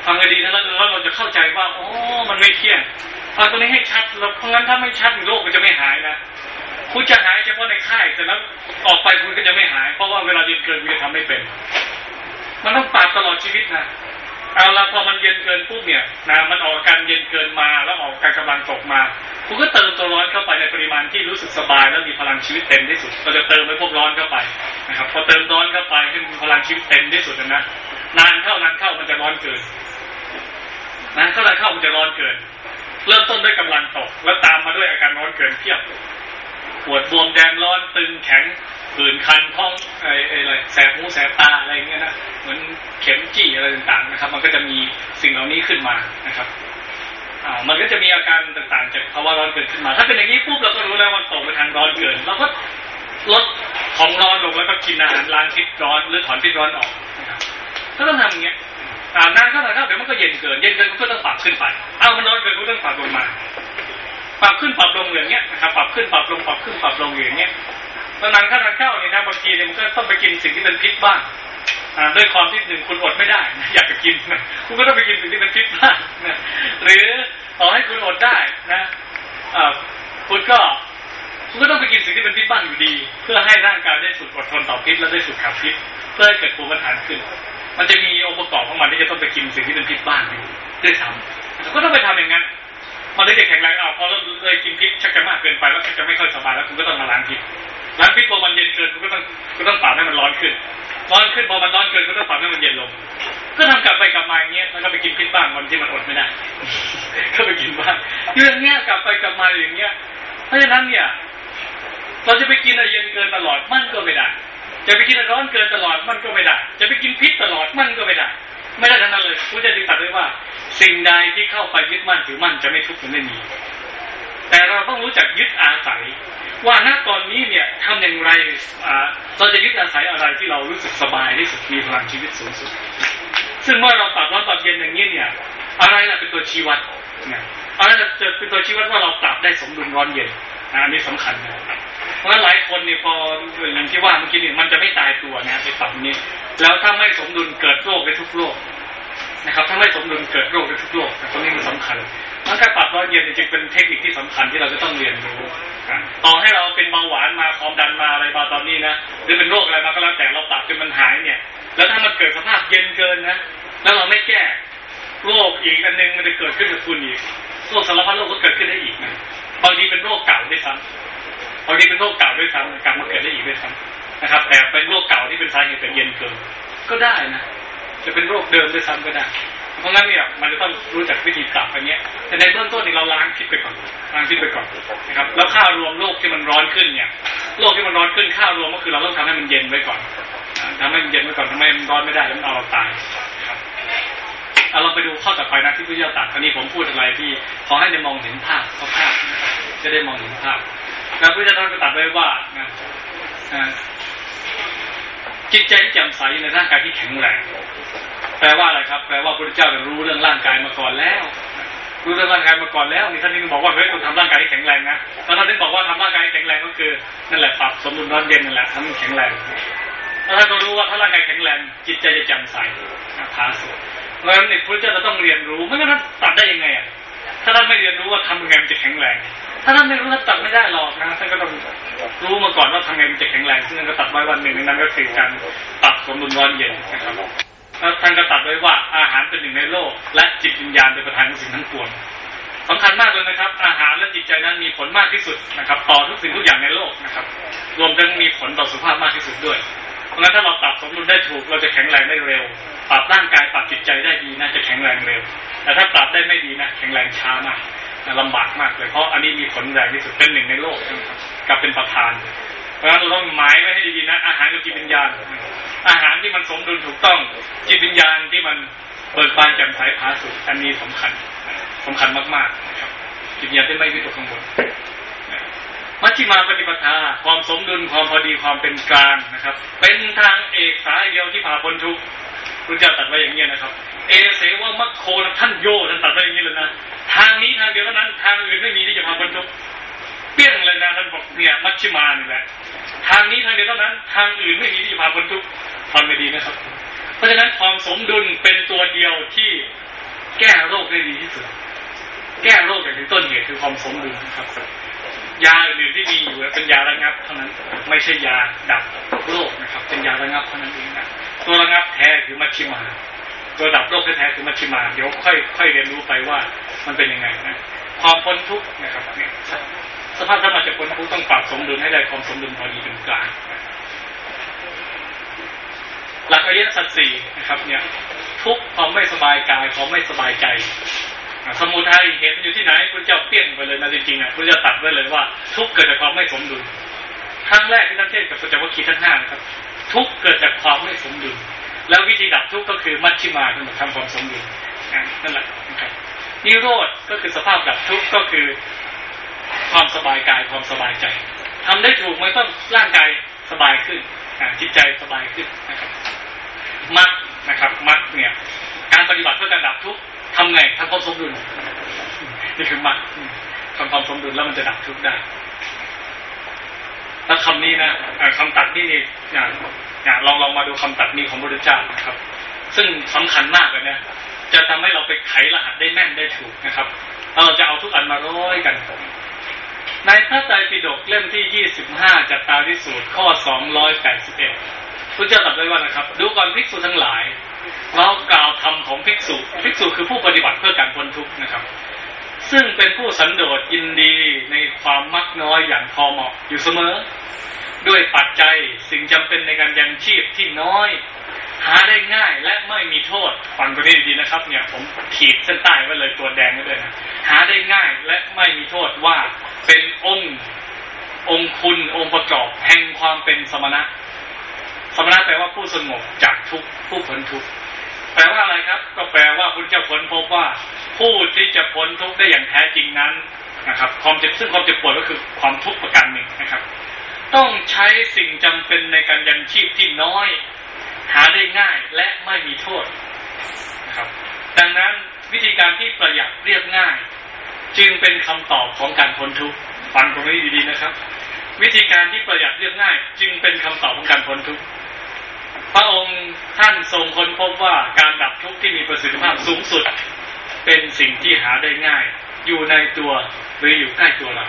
[SPEAKER 1] ฟังให้ดีนะแล้วเราจะเข้าใจว่าโอ้มันไม่เที่ยงฟังตรงนี้ให้ชัดแล้วเพราะงั้นถ้าไม่ชัดโลกมันจะไม่หายนะคุณจะหายเฉพาะในค่ายแต่แล้วออกไปคุณก็จะไม่หาย เพราะว่าเวลาเย็นเกินคุณจะทำไม่เป็น มันต้องปรับตลอดชีวิตนะ เอาละพอมันเย็นเกินปุ๊บเนี่ยนะมันออกการเย็นเกินมาแล้วออกการกำลังตกมาคุณก็เติมตัวร้อนเข้าไปในปริมาณที่รู้สึกสบายแล้วมีพลังชีวิตเต็มที่สุดเราจะเติมไปพวกร้อนเข้าไปนะครับพอเติมร้อนเข้าไปให้มีพลังชีวิตเต็มที่สุดนะนานเข้านานเข้ามันจะร้อนเกินนานเข้านานเข้ามันจะร้อนเกิน เริ่มต้นด้วยกำลังตก แล้วตามมาด้วยอาการร้อนเกินเทียบปวดบวมแดงร้อนตึงแข็ง ผื่นคันท้องไอ้อะไรแสบหูแสบตาอะไรเงี้ยนะเหมือนเข็มจี้อะไรต่างๆนะครับ มันก็จะมีสิ่งเหล่านี้ขึ้นมานะครับมันก็จะมีอาการต่างๆจากภาวะร้อนเกิดขึ้นมา ถ้าเป็นอย่างนี้ปุ๊บเราก็รู้แล้วมันตกไปทางร้อนเกินเราก็ลดของร้อนลงแล้วก็กินอาหารล้างพิษร้อนหรือถอนพิษร้อนออกนะครับก็ต้องทำอย่างเงี้ยอ่านานเข้าหน่อยเข้าเดี๋ยวมันก็เย็นเกินเย็นเกินก็ต้องปรับขึ้นไป เอามันร้อนเกินก็ต้องปรับลงมา ปรับขึ้นปรับลงอย่างเงี้ยนะครับปรับขึ้นปรับลงปรับขึ้นปรับลงอย่างเงี้ยตอนนั้นข้านานเข้าเนี่ยนะบางทีเนี่ยมันก็ต้องไปกินสิ่งที่เป็นพิษบ้างด้วยความที่หนึ่งคุณอดไม่ได้นะอยากจะกินนะคุณก็ต้องไปกินสิ่งที่เป็นพิษมากนะหรือต่อให้คุณอดได้นะคุณก็คุณก็ต้องไปกินสิ่งที่เป็นพิษบ้างอยู่ดี เพื่อให้ร่างกายได้ฝึกอดทนต่อพิษและได้ฝึกขับพิษ เพื่อให้เกิดภูมิต้านทาขึ้น มันจะมีองค์ประกอบของมันที่จะต้องไปกินสิ่งที่เป็นพิษบ้างอยู่ด้วยซ้ำก็ต้องไปทำอย่างนั้น มันได้แข็งแรงเอาพอเราเลยกินพิษชักจะมากเกินไปแล้วชักจะไม่ค่อยสบายแล้วคุณก็ต้องมาล้างพิษล้างพิษพอมันเย็นเกินคุณก็ต้องก็ต้องปรับให้มันร้อนขึ้นร้อนขึ้นพอมันร้อนเกินก็ต้องปรับให้มันเย็นลง ก็ทำกลับไปกลับมาอย่างเงี้ยแล้วก็ไปกินพิษบ้างวันที่มันอดไม่ได้ก็ไปกินบ้างเรื่องเงี้ยกลับไปกลับมาอย่างเงี้ย เพราะฉะนั้นเนี่ย เราจะไปกินอะไรเย็นเกินตลอดมันก็ไม่ได้ จะไปกินอะไรร้อนเกินตลอดมันก็ไม่ได้ จะไปกินพิษตลอดมันก็ไม่ได้ ไม่ได้ทั้งนั้นเลยพระเจ้าจึงตรัสไว้ว่า สิ่งใดที่เข้าไปยึดมั่นถือมั่นจะไม่ทุกข์มันไม่มี แต่เราต้องรู้จักยึดอาศัย ว่าณตอนนี้เนี่ยทำอย่างไรเราจะยึดอาศัยอะไรที่เรารู้สึกสบายที่สุดมีพลังชีวิตสูงสุด ซึ่งเมื่อเราปรับร้อนปรับเย็นอย่างนี้เนี่ย อะไรล่ะเป็นตัวชี้วัดอะไรจะเป็นตัวชี้วัดว่าเราปรับได้สมดุลร้อนเย็นอันนี้สำคัญนะ เพราะหลายคนเนี่ยพออย่างที่ว่าเมื่อกี้นี่มันจะไม่ตายตัวนะไปปรับนี้ แล้วถ้าไม่สมดุลเกิดโรคไปทุกโรคนะครับ ถ้าไม่สมดุลเกิดโรคไปทุกโรคตรงนี้มันสำคัญมันการปรับร้อนเย็นจริงเป็นเทคนิคที่สำคัญที่เราจะต้องเรียนรู้ต่อให้เราเป็นเบาหวานมาความดันมาอะไรมาตอนนี้นะหรือเป็นโรคอะไรมาก็แล้วแต่เราปรับจนมันหายเนี่ย แล้วถ้ามันเกิดสภาพเย็นเกินนะแล้วเราไม่แก้โรคอีกอันนึงมันจะเกิดขึ้นกับคุณอีกโรคสารพัดโรคก็เกิดขึ้นได้อีกนะบางทีเป็นโรคเก่าด้วยซ้ำ บางทีเป็นโรคเก่าด้วยซ้ำกลับมาเกิดได้อีกด้วยซ้ำนะครับ แต่เป็นโรคเก่าที่เป็นสาเหตุเป็นเย็นเกินก็ได้นะจะเป็นโรคเดิมด้วยซ้ำก็ได้ เพราะงั้นเนี่ยมันจะต้องรู้จักวิธีปรับอันนี้แต่ในเบื้องต้นนี่เราล้างคิดไปก่อนล้างคิดไปก่อนนะครับ แล้วค่ารวมโรคที่มันร้อนขึ้นเนี่ยโรคที่มันร้อนขึ้นค่ารวมก็คือเราต้องทำให้มันเย็นไว้ก่อนทำให้มันเย็นไว้ก่อนทำไมมันร้อนไม่ได้แล้วมันเอาเราตายครับเอาเราไปดูข้อต่อไปนะที่พระเจ้าตรัสอันนี้ผมพูดอะไรที่ขอให้ได้มองเห็นภาพภาพจะได้มองเห็นภาพ แล้วพระเจ้าก็ตรัสไว้ว่านะจิตใจที่แจ่มใสในร่างกายที่แข็งแรงแปลว่าอะไรครับ แปลว่าพระเจ้ารู้เรื่องร่างกายมาก่อนแล้วรู้เรื่องร่างกายมาก่อนแล้วนี่ท่านนี่บอกว่าเฮ้ยต้องทำร่างกายให้แข็งแรงนะแล้วท่านนี่บอกว่าทำร่างกายให้แข็งแรงก็คือนั่นแหละปรับสมดุลร้อนเย็นนั่นแหละทำให้แข็งแรงแล้วท่านก็รู้ว่าถ้าร่างกายแข็งแรง จิตใจจะแจ่มใสผาสุกเพราะฉะนั้นพระเจ้าจะต้องเรียนรู้ไม่งั้นท่านตัดได้ยังไงอะ ไม่เรียนรู้ว่าทำยังไงมันจะแข็งแรง ถ้าท่านไม่รู้ท่านตัดไม่ได้หรอกนะท่านก็ต้องรู้มาก่อนว่าทำไงมันจะแข็งแรงซึ่งท่านก็ตัดไว้วันหนึ่งนั้นก็คือการปรับสมดุลร้อนเย็นนะครับแล้วท่านก็ตัดไว้ว่าอาหารเป็นหนึ่งในโลก และจิตวิญญาณเป็นประธานของสิ่งทั้งปวงสำคัญมากเลยนะครับ อาหารและจิตใจนั้นมีผลมากที่สุดนะครับ ต่อทุกสิ่งทุกอย่างในโลกนะครับ รวมทั้งมีผลต่อสุขภาพมากที่สุดด้วย เพราะงั้นถ้าเราปรับสมดุลได้ถูกเราจะแข็งแรงได้เร็ว ปรับร่างกายปรับจิตใจได้ดีน่าจะแข็งแรงเร็ว แต่ถ้าปรับได้ไม่ดีนะแข็งแรงช้ามากลำบากมากเลยเพราะอันนี้มีผลแรงที่สุดเป็นหนึ่งในโลกกับเป็นประธาน เพราะฉะนั้นเราต้องหมายไว้ให้ดีๆนะอาหารกับจิตวิญญาณ อาหารที่มันสมดุลถูกต้องจิตวิญญาณที่มันเปิดบานแจ่มใสผาสุกอันนี้สำคัญสำคัญมากๆนะครับจิตวิญญาณที่ไม่วิตกกังวล มัชฌิมาปฏิปทา ความสมดุลความพอดีความเป็นกลางนะครับ เป็นทางเอกสายเดียวที่พาพ้นทุกข์พระเจ้าตัดไว้อย่างนี้นะครับ เอเสวมัคโคท่านโยท่านตัดไว้อย่างนี้เลยนะทางนี้ทางเดียวเท่านั้นทางอื่นไม่มีที่จะพาพ้นทุกข์เปี้ยงเลยนะท่านบอกเนี่ยมัชฌิมานี่แหละทางนี้ทางเดียวเท่านั้นทางอื่นไม่มีที่จะพาพ้นทุกข์ฟังไม่ดีนะครับ เพราะฉะนั้นความสมดุลเป็นตัวเดียวที่แก้โรคได้ดีที่สุด แก้โรคอย่างที่ต้นเหตุคือความสมดุลครับ ยาอื่นที่มีอยู่เป็นยาระงับเท่านั้นไม่ใช่ยาดับโรคนะครับ เป็นยาระงับเท่านั้นเองนะตัวระงับแท้คือมัชชิมาตัวดับโรคแท้คือมัชชิมาเดี๋ยวค่อยค่อยเรียนรู้ไปว่ามันเป็นยังไงนะความพ้นทุกข์นะครับเนี่ยสภาพถ้ามันจะพ้นทุกข์ต้องปรับสมดุลให้ได้ความสมดุลพอดีเป็นกลางหลักอริยสัจสี่นะครับ เนี่ย ทุกความไม่สบายกายความไม่สบายใจ สมุทัยเหตุอยู่ที่ไหนคุณเจ้าเปี้ยงไปเลยนะจริงๆอะคุณจะตัดไว้เลยว่า ทุกเกิดจากความไม่สมดุลครั้งแรกที่ท่านเทศกับปัญจวัคคีย์ทั้งห้านะครับ ทุกเกิดจากความไม่สมดุลแล้ววิธีดับทุกก็คือมัชชิมาคือทำความสมดุลนั่นแหละนะครับนิโรธก็คือสภาพดับทุกข์ก็คือความสบายกายความสบายใจทำได้ถูกไมันต้องร่างกายสบายขึ้นจิตใจสบายขึ้นนะครับมัดนะครับมัดเนี่ยการปฏิบัติเพื่อการดับทุกข์ ทำไงทำความสมดุลนี่คือมัดทำความสมดุลแล้วมันจะดับทุกข์ได้แล้วคำนี้นะคำตัดนี่นี่อย่างลองลองมาดูคำตัดนี้ของพระพุทธเจ้านะครับ ซึ่งสำคัญมากเลยนะจะทำให้เราไปไขรหัสได้แม่นได้ถูกนะครับเราจะเอาทุกอันมาร้อยกันในพระไตรปิฎกเล่มที่25จัตตาริสูตรข้อ281พระเจ้าตรัสไว้ว่านะครับ ดูก่อนภิกษุทั้งหลาย เรากล่าวธรรมของภิกษุ ภิกษุคือผู้ปฏิบัติเพื่อการพ้นทุกข์นะครับ ซึ่งเป็นผู้สันโดษยินดีในความมักน้อยอย่างพอเหมาะอยู่เสมอ ด้วยปัจจัยสิ่งจำเป็นในการยังชีพที่น้อย หาได้ง่ายและไม่มีโทษฟังตัวนี้ดีๆนะครับ เนี่ยผมขีดเส้นใต้ไว้เลยตัวแดงไว้เลยนะหาได้ง่ายและไม่มีโทษว่าเป็นองค์องค์คุณองค์ประกอบแห่งความเป็นสมณะ สมณะแปลว่าผู้สงบจากทุกผู้พ้นทุกแปลว่าอะไรครับ ก็แปลว่าคุณจะพ้นพบว่า ผู้ที่จะพ้นทุกได้อย่างแท้จริงนั้นนะครับ ความเจ็บซึ่งความเจ็บปวดก็คือความทุกข์ประการหนึ่งนะครับ ต้องใช้สิ่งจำเป็นในการยังชีพที่น้อย หาได้ง่ายและไม่มีโทษนะครับ ดังนั้นวิธีการที่ประหยัดเรียบง่าย จึงเป็นคำตอบของการพ้นทุกข์ฟังตรงนี้ดีๆนะครับ วิธีการที่ประหยัดเรียบง่าย จึงเป็นคำตอบของการพ้นทุกข์ พระองค์ท่านทรงค้นพบว่าการดับทุกข์ที่มีประสิทธิภาพสูงสุด เป็นสิ่งที่หาได้ง่าย อยู่ในตัวหรืออยู่ใกล้ตัวเรา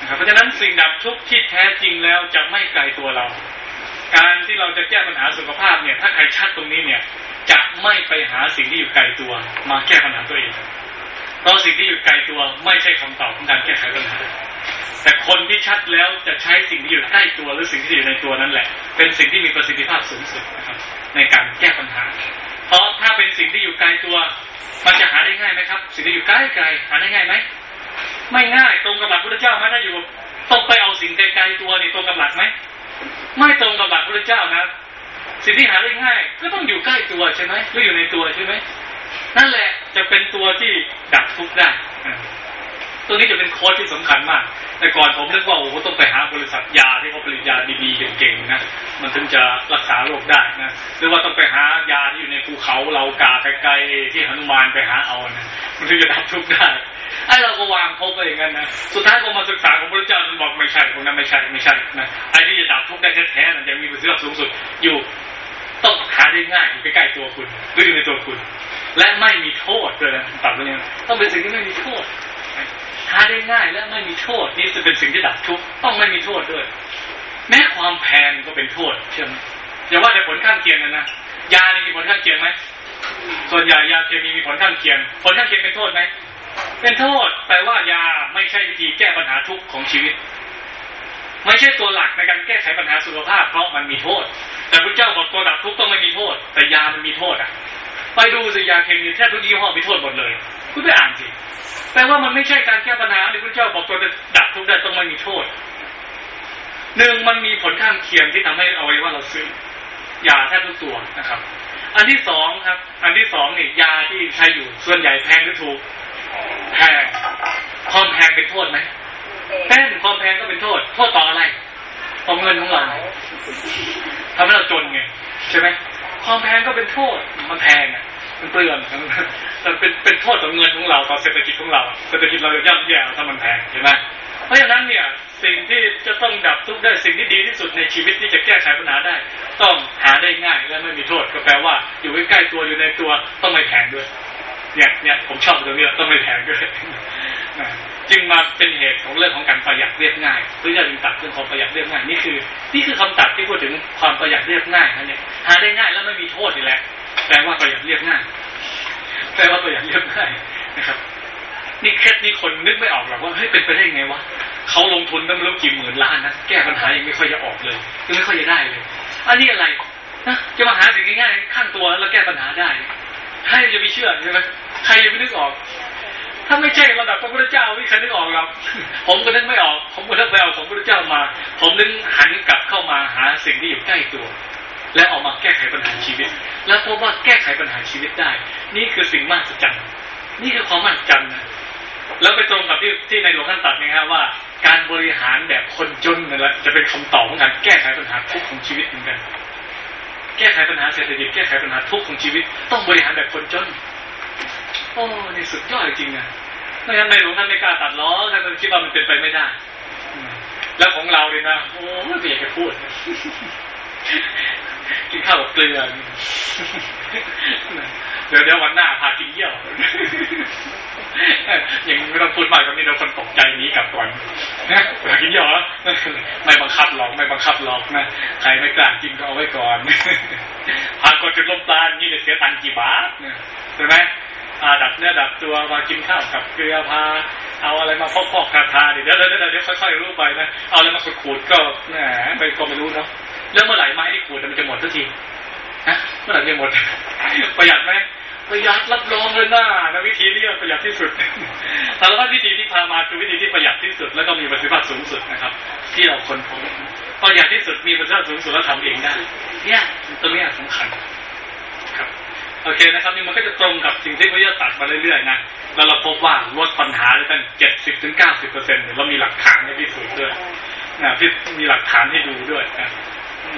[SPEAKER 1] นะครับเพราะฉะนั้นสิ่งดับทุกข์ที่แท้จริงแล้วจะไม่ไกลตัวเรา การที่เราจะแก้ปัญหาสุขภาพเนี่ย ถ้าใครชัดตรงนี้เนี่ยจะไม่ไปหาสิ่งที่อยู่ไกลตัว มาแก้ปัญหาตัวเองเพราะสิ่งที่อยู่ไกลตัวไม่ใช่คำตอบของการแก้ไขปัญหา แต่คนที่ชัดแล้วจะใช้สิ่งที่อยู่ใกล้ตัวหรือสิ่งที่อยู่ในตัวนั้นแหละ เป็นสิ่งที่มีประสิทธิภาพสูงสุดนะครับ ในการแก้ปัญหา เพราะถ้าเป็นสิ่งที่อยู่ไกลตัว มันจะหาได้ง่ายไหมครับ สิ่งที่อยู่ใกล้ไกลหาได้ง่ายไหมไม่ง่ายตรงกับหลักพุทธเจ้าไหมถ้าอยู่ต้องไปเอาสิ่งไกลๆตัวนี่ตรงกับหลักไหมไม่ตรงกับหลักพุทธเจ้านะสิ่งที่หาได้ง่ายก็ต้องอยู่ใกล้ตัวใช่ไหมหรืออยู่ในตัวใช่ไหมนั่นแหละจะเป็นตัวที่ดับทุกข์ได้ ตัวนี้จะเป็นโค้ดที่สำคัญมาก แต่ก่อนผมนึกว่าโอ้โหต้องไปหาบริษัทยาที่เขาผลิตยาดีๆเก่งๆนะมันถึงจะรักษาโรคได้นะหรือว่าต้องไปหายาที่อยู่ในภูเขาเรากาไกลๆที่หนุมานไปหาเอานะมันถึงจะดับทุกข์ได้ไอ้เราก็วางพบไปอย่างนั้นนะสุดท้ายพอมาศึกษาของพระเจ้ามันบอกไม่ใช่พวกนั้นไม่ใช่ไม่ใช่นะไอ้ที่จะดับทุกข์ได้แท้ๆนั่นจะมีประสิทธิภาพสูงสุดอยู่ต้องหาได้ง่ายอยู่ใกล้ๆตัวคุณหรืออยู่ในตัวคุณ และไม่มีโทษด้วยนะตัดไปเนี่ยต้องเป็นสิ่งที่ไม่มีโทษ หาได้ง่ายและไม่มีโทษ นี่จะเป็นสิ่งที่ดับทุกข์ต้องไม่มีโทษด้วย แม้ความแพงก็เป็นโทษเชื่อไหมอย่าว่าแต่ผลข้างเคียงนะนะยานี่มีผลข้างเคียงไหมส่วนใหญ่ยาเคมีมีผลข้างเคียง ผลข้างเคียงเป็นโทษไหมเป็นโทษแปลว่ายาไม่ใช่วิธีแก้ปัญหาทุกข์ของชีวิต ไม่ใช่ตัวหลักในการแก้ไขปัญหาสุขภาพ เพราะมันมีโทษ แต่พระเจ้าบอกตัวดับทุกข์ต้องไม่มีโทษ แต่ยามันมีโทษอะ ไปดูสิยาเคมีแทบทุกยี่ห้อมีโทษหมดเลย คุณไปอ่านสิแปลว่ามันไม่ใช่การแก้ปัญหาที่พระเจ้าบอกตัวดับทุกข์ได้ต้องไม่มีโทษหนึ่งมันมีผลข้างเคียงที่ทำให้เอาไว้ว่าเราซื้อยาแทบทุกตัวนะครับ อันที่สองครับ อันที่สองนี่ยาที่ใช้อยู่ส่วนใหญ่แพงหรือถูกแพงความแพงเป็นโทษไหมแพงความแพงก็เป็นโทษ โทษต่ออะไรต่อเงินของเราทำให้เราจนไงใช่ไหมความแพงก็เป็นโทษมันแพงอะมัน เปลืองมันเป็นเป็นโทษต่อเงินของเราต่อเศรษฐกิจของเรา เศรษฐกิจเราจะย่ำแย่ถ้ามันแพงใช่ไหมเพราะฉะนั้นเนี่ยสิ่งที่จะต้องดับทุกข์ได้สิ่งที่ดีที่สุดในชีวิตที่จะแก้ไขปัญหาได้ ต้องหาได้ง่ายและไม่มีโทษก็แปลว่า อยู่ใกล้ๆตัวอยู่ในตัวต้องไม่แพงด้วย เนี่ยเนี่ยผมชอบตรงนี้ต้องไม่แพงด้วยจึงมาเป็นเหตุของเรื่องของการประหยัดเรียบง่ายเพื่อจะดึงตัดเรื่องของประหยัดเรียบง่ายนี่คือ นี่คือคำตัดที่พูดถึงความประหยัดเรียบง่ายนะเนี่ยหาได้ง่ายแล้วไม่มีโทษนี่แหละ แปลว่าประหยัดเรียบง่ายแปลว่าประหยัดเรียบง่ายนะครับ นี่เคล็ดนี่คนนึกไม่ออกหรอกว่าเฮ้ยเป็นไปได้ไงวะเขาลงทุนตั้งไม่รู้กี่หมื่นล้านนะแก้ปัญหายังไม่ค่อยจะออกเลยยังไม่ค่อยจะได้เลยอันนี้อะไรนะจะมาหาสิ่งง่ายๆข้างตัวแล้วแก้ปัญหาได้ใครจะไปเชื่อใช่ไหมใครจะไปนึกออก ถ้าไม่ใช่ระดับพระพุทธเจ้าไม่ใครนึกออกหรอกผมก็นึกไม่ออก ผมก็นึกไปเอาของพระพุทธเจ้ามา ผมนึกหันกลับเข้ามาหาสิ่งที่อยู่ใกล้ตัว และออกมาแก้ไขปัญหาชีวิต แล้วพบว่าแก้ไขปัญหาชีวิตได้ นี่คือสิ่งมหัศจรรย์นี่คือความมหัศจรรย์นะแล้วไปตรงกับที่ที่ในหลวงท่านตัดนะครับว่า การบริหารแบบคนจนนั่นแหละจะเป็นคำตอบของการแก้ไขปัญหาทุกของชีวิตเหมือนกัน แก้ไขปัญหาเศรษฐกิจแก้ไขปัญหาทุกข์ของชีวิต ต้องบริหารแบบคนจนโอ้นี่สุดยอดจริงนะไม่งั้นในหลวงท่านไม่กล้าตัดล้อท่านคิดว่ามันเป็นไปไม่ได้ แล้วของเราเลยนะโอ้ไม่อยากจะพูด กินข้าวกับเกลือเดี๋ยวเดี๋ยววันหน้าพากินเยี่ยวยังไม่ต้องพูดมากตอนนี้เราคนตกใจนี้กลับก่อนนะกินเยี่ยวไม่บังคับหรอกไม่บังคับหรอกนะใครไม่กล้ากินก็เอาไว้ก่อนพากดจุดลมปราณนี่จะเสียตังค์กี่บาทใช่ไหมดับเนื้อดับตัวมากินข้าวกับเกลือพาเอาอะไรมาฟอกๆคาทาเดี๋ยวเดี๋ยวเดี๋ยวค่อยๆรู้ไปนะเอาอะไรมาขูดๆก็แหมไปก็ไม่รู้เนาะ แล้วเมื่อไหร่ไม้ที่ขูดมันจะหมดสักทีฮะเมื่อไหร่จะหมด ประหยัดไหมประหยัดรับรองเลยนะนะวิธีนี้ประหยัดที่สุดสารพัดวิธีที่พามาคือวิธีที่ประหยัดที่สุด แล้วก็มีประสิทธิภาพสูงสุดนะครับ ที่เราคนพบประหยัดที่สุดมีประสิทธิภาพสูงสุดแล้วทำเองได้เนี่ยตรงนี้สำคัญครับโอเคนะครับนี่มันก็จะตรงกับสิ่งที่พระเจ้าตัดมาเรื่อยๆนะแล้วเราพบว่าลดปัญหาได้ตั้งเจ็ดสิบถึงเก้าสิบเปอร์เซ็นต์เรามีหลักฐานให้พิสูจน์ด้วยนะที่มีหลักฐานให้ดูด้วยนะ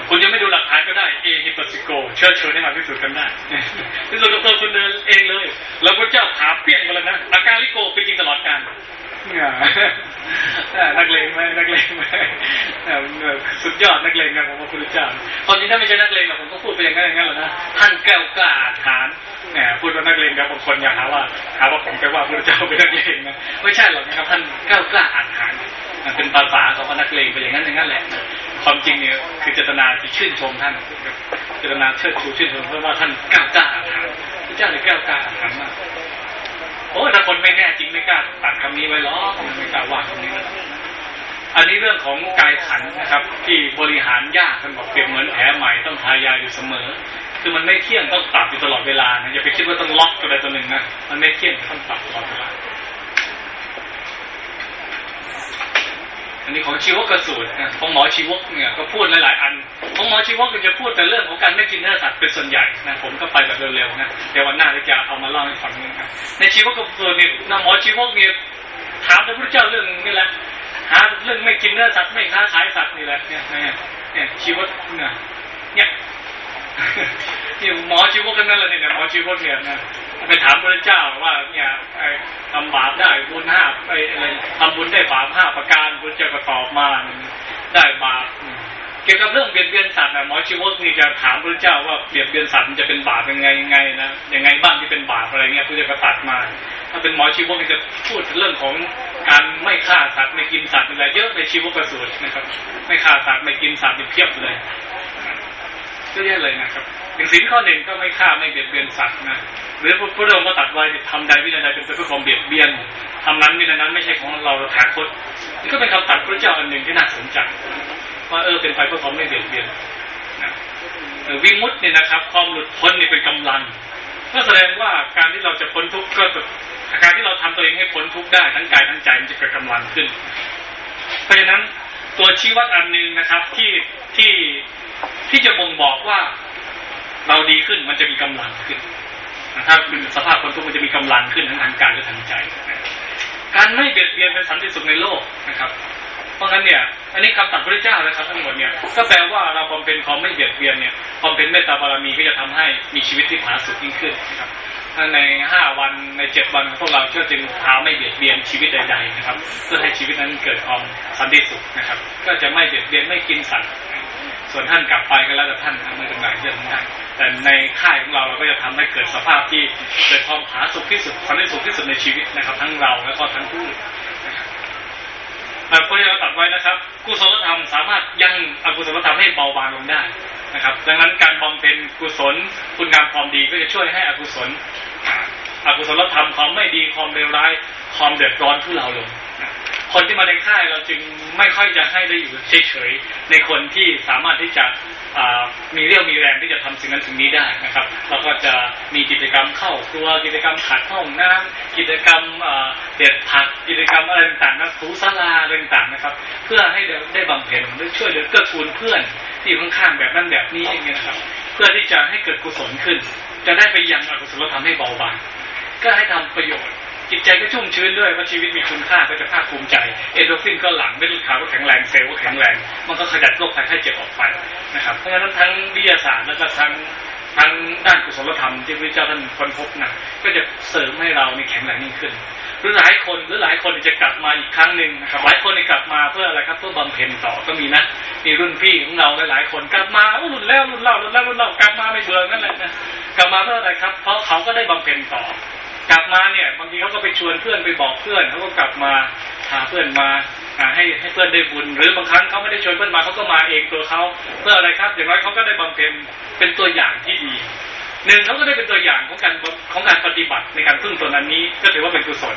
[SPEAKER 1] คุณยังไม่ดูหลักฐานก็ได้เอฮิปัสสิโก เชิญเชิญให้มาพิสูจน์กันได้พิสูจน์กับตัวคุณเดินเองเลย แล้วพระเจ้าถามเปี้ยงมาแล้วนะอาการลิโกเป็นจริงตลอดการนักเลงไหมนักเลงไหมสุดยอดนักเลงนะของพระพุทธเจ้าตอนนี้ถ้าไม่ใช่นักเลงหรอกผมก็พูดไปอย่างนั้นอย่างนั้นแหละนะท่านแก้วกล้าฐานแหมพูดว่านักเลงครับบางคนอยากหาว่าหาว่าผมไปว่าพระพุทธเจ้าเป็นนักเลงนะไม่ใช่หรอกนะครับท่านแก้วกล้าอาฐานเป็นภาษาของนักเลงไปอย่างนั้นอย่างนั้นแหละ ความจริงเนี่ยคือเจตนาที่ชื่นชมท่านเจตนาเชิดชูชื่นชมเพราะว่าท่านก้ากล้าอาถรรพระเจ้าเนี่ยก้ากล้าอาถรรพ์มากโอ้ถ้าคนไม่แน่จริงไม่กล้าตัดคำนี้ไว้หรอกไม่กล้าว่าคำนี้อันนี้เรื่องของกายขันนะครับ ที่บริหารยากท่านบอกเปรียบเหมือนแผลใหม่ต้องทายาอยู่เสมอ คือมันไม่เที่ยงต้องปรับอยู่ตลอดเวลานะอย่าไปคิดว่าต้องล็อกตัวใดตัวหนึ่งนะมันไม่เที่ยงต้องปรับตลอดเวลา อันนี้ของชีวกสูตรของหมอชีวกเนี่ยก็พูดหลายๆอัน ของหมอชีวกก็จะพูดแต่เรื่องของการไม่กินเนื้อสัตว์เป็นส่วนใหญ่นะผมก็ไปแบบเร็วๆนะเดี๋ยววันหน้าจะเอามาเล่าให้ฟังนะครับในชีวกสูตรเนี่ยหมอชีวกเนี่ยถามพระพุทธเจ้าเรื่องนี่แหละหาเรื่องไม่กินเนื้อสัตว์ไม่ค้าขายสัตว์นี่แหละเนี่ยเนี่ยชีวกเนี่ยเนี่ยหมอชีวกกันนั่นแหละเนี่ยหมอชีวกเนี่ยนะ ไปถามพระเจ้าว่าเนี่ยทำบาปได้บุญห้าไปอะไรทำบุญได้บาปห้าประการพระเจ้าก็ตอบมาได้บาปเกี่ยวกับเรื่องเบียดเบียนสัตว์นะหมอชีวกนี่จะถามพระเจ้าว่าเบียดเบียนสัตว์มันจะเป็นบาปยังไงยังไงนะยังไงบ้างที่เป็นบาปอะไรเงี้ยพระเจ้าก็ตัดมา ถ้าเป็นหมอชีวกนี่จะพูดเรื่องของการไม่ฆ่าสัตว์ไม่กินสัตว์อะไรเยอะในชีวกสูตรนะครับ ไม่ฆ่าสัตว์ไม่กินสัตว์เพียบเลย เยอะแยะเลยนะครับอย่างสินข้อหนึ่งก็ไม่ฆ่าไม่เบียดเบียนสัตว์นะหรือพระองค์ก็ตัดไว้ทำใดวินัยใดเป็นไปเพื่อความเบียดเบียนทำนั้นวินัยนั้นไม่ใช่ของเราถาคตนี่ก็เป็นคำตัดพระเจ้าอันหนึ่งที่น่าสนใจว่าเออเป็นไปเพื่อความไม่เบียดเบียนนะวิมุตเนี่ยนะครับ ความหลุดพ้นนี่เป็นกำลังก็แสดงว่าการที่เราจะพ้นทุกข์ก็การที่เราทำตัวเองให้พ้นทุกข์ได้ทั้งกายทั้งใจมันจะเกิดกำลังขึ้น เพราะฉะนั้นตัวชี้วัดอันหนึ่งนะครับที่ที่ ที่จะบ่งบอกว่าเราดีขึ้นมันจะมีกำลังขึ้นถ้าเป็นสภาพคนทุกข์มันจะมีกำลังขึ้นทั้งทางกายและทางใจ การไม่เบียดเบียนเป็นสันติสุขในโลกนะครับ เพราะงั้นเนี่ย อันนี้คำตัดพระเจ้านะครับทั้งหมดเนี่ยก็แปลว่าเราบำเพ็ญความไม่เบียดเบียนเนี่ยความเป็นเมตตาบารมีก็จะทำให้มีชีวิตที่ผาสุกยิ่งขึ้นนะครับในห้าวันในเจ็ดวันพวกเราเชื่อจึงพาไม่เบียดเบียนชีวิตใด ๆ นะครับ เพื่อให้ชีวิตนั้นเกิดความสันติสุขนะครับ ก็จะไม่เบียดเบียนไม่กินสัตว์ ส่วนท่านกลับไปก็แล้วแต่ท่านไม่เป็นไรเรื่องได้แต่ในค่ายของเราเราก็จะทำให้เกิดสภาพที่เกิดความผาสุกที่สุดสันติสุขที่สุดในชีวิตนะครับ ทั้งเราและก็ทั้งผู้นะครับพระพุทธเจ้าตรัสไว้นะครับกุศลธรรมสามารถยังอกุศลธรรมให้เบาบางลงได้นะครับ ดังนั้นการบำเพ็ญกุศลคุณงามความดีก็จะช่วยให้อกุศล อกุศลธรรมความไม่ดีความเลวร้ายความเดือดร้อนทุเราลงคนที่มาในค่ายเราจึงไม่ค่อยจะให้ได้อยู่เฉยๆในคนที่สามารถที่จะมีเรี่ยวมีแรงที่จะทำสิ่งนั้นสิ่งนี้ได้นะครับเราก็จะมีกิจกรรมเข้าครัวกิจกรรมขัดห้องน้ำกิจกรรมเด็ดผักกิจกรรมอะไรต่างๆนะถูสลาอะไรต่างๆนะครับ เพื่อให้ได้บำเพ็ญหรือช่วยเหลือเกื้อกูลเพื่อนที่ข้างๆแบบนั้นแบบนี้อย่างเงี้ยนะครับ เพื่อที่จะให้เกิดกุศลขึ้น จะได้ไปยังอกุศลธรรมให้เบาบาง ก็ให้ทำประโยชน์ จิตใจก็ชุ่มชื้นด้วยว่าชีวิตมีคุณค่าก็จะภาคภูมิใจ เอนโดฟินก็หลั่งเม็ดเลือดขาวก็แข็งแรงเซลล์ก็แข็งแรง มันก็ขจัดโรคภัยไข้เจ็บออกไปนะครับ เพราะฉะนั้นทั้งวิทยาศาสตร์และก็ทั้งทั้งด้านกุศลธรรมที่พระเจ้าท่านค้นพบนะก็จะเสริมให้เรามีแข็งแรงยิ่งขึ้นหรือหลายคนหรือหลายคนจะกลับมาอีกครั้งหนึ่งนะครับหลายคนจะกลับมาเพื่ออะไรครับเพื่อบำเพ็ญต่อก็มีนะมีรุ่นพี่ของเราหลายๆคนกลับมารุ่นแล้วรุ่นเล่ารุ่นแล้วรุ่นเล่ากลับมาไม่เบื่อนั่นแหละนะกลับมาเพื่ออะไรครับ เพราะเขาก็ได้บำเพ็ญต่อ กลับมาเนี่ยบางทีเขาก็ไปชวนเพื่อนไปบอกเพื่อนเขาก็กลับมาพาเพื่อนมาให้ให้เพื่อนได้บุญ หรือบางครั้งเขาไม่ได้ชวนเพื่อนมาเขาก็มาเองตัวเขาเพื่ออะไรครับอย่างน้อยเขาก็ได้บำเพ็ญเป็นตัวอย่างที่ดีหนึ่งเขาก็ได้เป็นตัวอย่างของการของการปฏิบัติในการพึ่งตนนั้นนี้ก็ถือว่าเป็นกุศล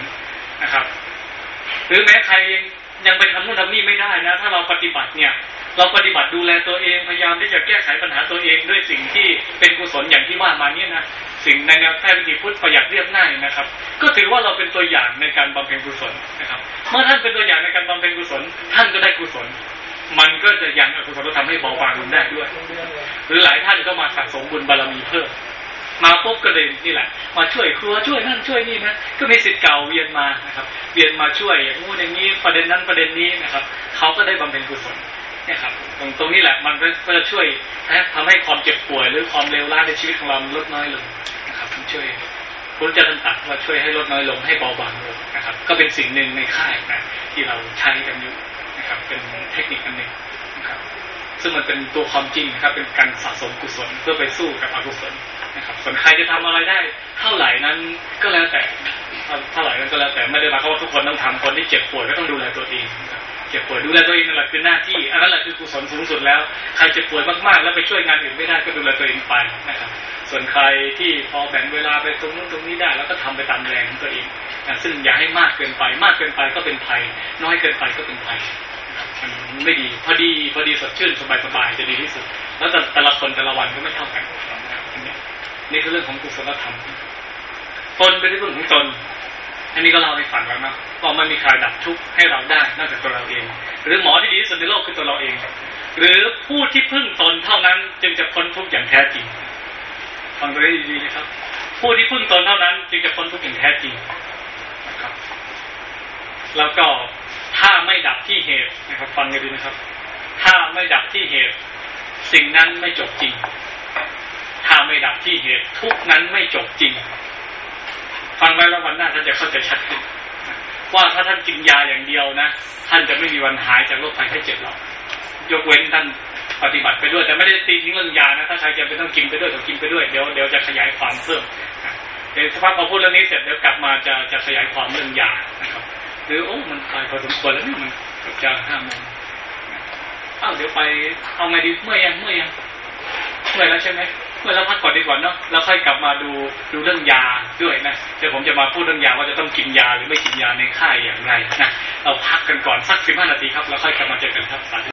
[SPEAKER 1] นะครับ หรือแม้ใคร ยังไปทำนู่นทำนี่ไม่ได้นะ ถ้าเราปฏิบัติเนี่ย เราปฏิบัติดูแลตัวเองพยายามที่จะแก้ไขปัญหาตัวเองด้วยสิ่งที่เป็นกุศลอย่างที่ว่ามาเนี่ยนะสิ่งในแนวแท้วิธีพุทธประหยัดเรียบง่ายนะครับ ก็ถือว่าเราเป็นตัวอย่างในการบำเพ็ญกุศลนะครับ เมื่อท่านเป็นตัวอย่างในการบำเพ็ญกุศล ท่านก็ได้กุศล มันก็จะยังอกุศลทำให้เบาบางลงได้ด้วย หรือหลายท่านก็มาสะสมบุญบารมีเพิ่ม มาปุ๊บก็เลยนี่แหละ มาช่วยครัวช่วยนั่นช่วยนี่นะก็มีสิทธิ์เก่าเวียนมานะครับเวียนมาช่วยอย่างงู้นอย่างนี้ประเด็นนั้นประเด็นนี้นะครับเขาก็ได้บำเพ็ญกุศลเนี่ยครับตรงตรงนี้แหละมันก็จะช่วยนะทำให้ความเจ็บป่วย หรือความเลวร้ายในชีวิตของเราลดน้อยลงนะครับมันช่วยพระเจ้าท่านตัดว่าช่วยให้ลดน้อยลงให้เบาบางลงนะครับ ก็เป็นสิ่งหนึ่งในค่ายนะที่เราใช้กันอยู่นะครับ เป็นเทคนิคอันหนึ่งนะครับ ซึ่งมันเป็นตัวความจริงนะครับ เป็นการสะสมกุศลเพื่อไปสู้กับอกุศล นะครับส่วนใครจะทำอะไรได้ เท่าไหร่นั้นก็แล้วแต่เท่าไหร่นั้นก็แล้วแต่ไม่ได้หมายความว่าทุกคนต้องทำคนที่เจ็บป่วยก็ต้องดูแลตัวเองเจ็บป่วยดูแลตัวเองนั่นแหละคือหน้าที่อันนั้นแหละคือกุศลสูงสุดแล้ว ใครเจ็บป่วยมากๆ แล้วไปช่วยงานอื่นไม่ได้ก็ดูแลตัวเองไปนะครับส่วนใครที่พอแบ่งเวลาไปตรงนู้นตรงนี้ได้ แล้วก็ทำไปตามแรงของตัวเองซึ่งอย่าให้มากเกินไปมากเกินไปก็เป็นภัย น้อยเกินไปก็เป็นภัยมันไม่ดีพอดีพอดีสดชื่นสบายๆจะดีที่สุด แล้วแต่แต่ละคนแต่ละวันก็ไม่เท่ากัน นี่คือเรื่องของกุศลธรรมตนเป็นเรื่องของตน อันนี้ก็เล่าให้ฟังแล้วนะว่ามันมีใครดับทุกข์ให้เราได้นอกจากตัวเราเอง หรือหมอที่ดีที่สุดในโลกคือตัวเราเอง หรือผู้ที่พึ่งตนเท่านั้นจึงจะพ้นทุกข์อย่างแท้จริงฟังดูให้ดีๆนะครับ ผู้ที่พึ่งตนเท่านั้นจึงจะพ้นทุกข์อย่างแท้จริงนะครับ แล้วก็ถ้าไม่ดับที่เหตุนะครับ ฟังให้ดีนะครับ ถ้าไม่ดับที่เหตุ สิ่งนั้นไม่จบจริง ไม่ดับที่เหตุ ทุกนั้นไม่จบจริง ฟังไว้แล้ววันหน้าท่านจะเข้าใจชัดขึ้นว่าถ้าท่านกินยาอย่างเดียวนะ ท่านจะไม่มีวันหายจากโรคภัยไข้เจ็บหรอกยกเว้นท่านปฏิบัติไปด้วย แต่ไม่ได้ตีทิ้งเรื่องยานะถ้าใครจะเป็นต้องกินไปด้วยก็กินไปด้วยเดี๋ยวเดี๋ยวจะขยายความเพิ่มเดี๋ยวสักพักพอพูดเรื่องนี้เสร็จเดี๋ยวกลับมาจะจะขยายความเรื่องยานะครับหรือโอ้มันไปพอสมควรแล้วนี่มันจะห้าโมงอ้าวเดี๋ยวไปเอาไงดีเมื่อยังเมื่อยังเมื่อแล้วใช่ไหม เมื่อแล้วพักก่อนดีกว่าเนาะแล้วค่อยกลับมาดูดูเรื่องยาด้วยนะเดี๋ยวผมจะมาพูดเรื่องยาว่าจะต้องกินยาหรือไม่กินยาในค่ายอย่างไรนะเราพักกันก่อนสักสิบห้านาทีครับ แล้วค่อยกลับมาเจอกันครับ